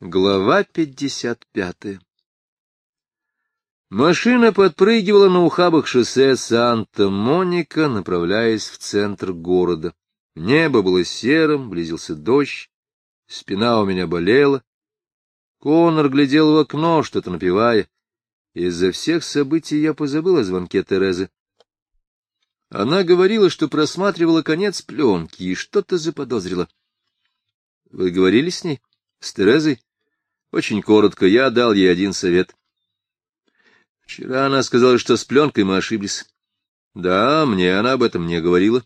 Глава пятьдесят пятая Машина подпрыгивала на ухабах шоссе Санта-Моника, направляясь в центр города. Небо было серым, близился дождь, спина у меня болела. Конор глядел в окно, что-то напевая. Из-за всех событий я позабыл о звонке Терезы. Она говорила, что просматривала конец пленки и что-то заподозрила. — Вы говорили с ней? С Терезой? Очень коротко, я дал ей один совет. Вчера она сказала, что с пленкой мы ошиблись. Да, мне она об этом не говорила.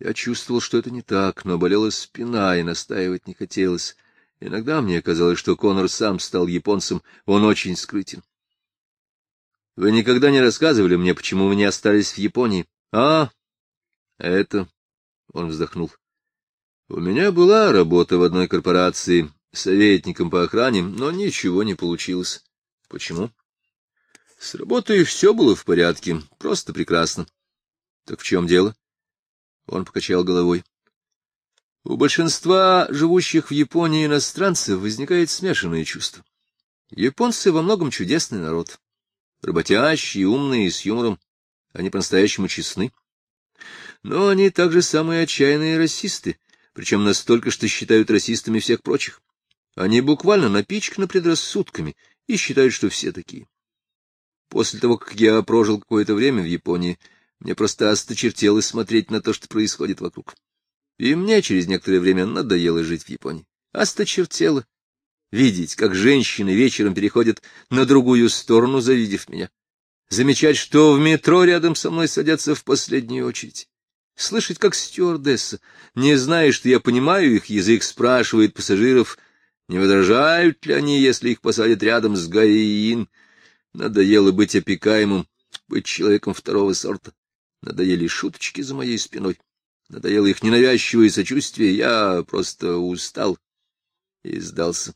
Я чувствовал, что это не так, но болела спина, и настаивать не хотелось. Иногда мне казалось, что Конор сам стал японцем, он очень скрытен. Вы никогда не рассказывали мне, почему вы не остались в Японии? А, это... Он вздохнул. У меня была работа в одной корпорации, советником по охране, но ничего не получилось. Почему? С работой все было в порядке, просто прекрасно. Так в чем дело? Он покачал головой. У большинства живущих в Японии иностранцев возникает смешанное чувство. Японцы во многом чудесный народ. Работящие, умные, с юмором. Они по-настоящему честны. Но они также самые отчаянные расисты, причем настолько, что считают расистами всех прочих. Они буквально напичканы предрассудками и считают, что все такие. После того, как я прожил какое-то время в Японии, мне просто осточертелось смотреть на то, что происходит вокруг. И мне через некоторое время надоело жить в Японии. Осточертело видеть, как женщины вечером переходят на другую сторону, завидев меня. Замечать, что в метро рядом со мной садятся в последнюю очередь. Слышать, как стюардесса, не зная, что я понимаю их язык, спрашивает пассажиров, не возражают ли они, если их посадят рядом с Гаиин? Надоело быть опекаемым, быть человеком второго сорта. Надоели шуточки за моей спиной. Надоело их ненавязчивое сочувствие. Я просто устал и сдался.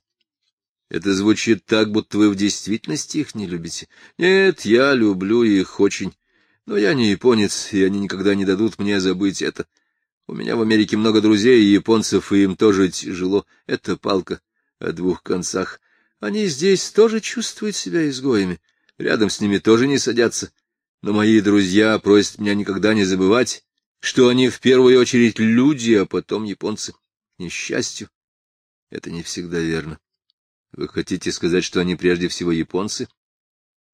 Это звучит так, будто вы в действительности их не любите. Нет, я люблю их очень. Но я не японец, и они никогда не дадут мне забыть это. У меня в Америке много друзей и японцев, и им тоже тяжело. Это палка о двух концах. Они здесь тоже чувствуют себя изгоями, рядом с ними тоже не садятся. Но мои друзья просят меня никогда не забывать, что они в первую очередь люди, а потом японцы. К несчастью, это не всегда верно. Вы хотите сказать, что они прежде всего японцы?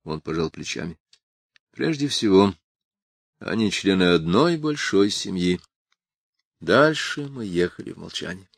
Он пожал плечами. Прежде всего, они члены одной большой семьи. Дальше мы ехали в молчании.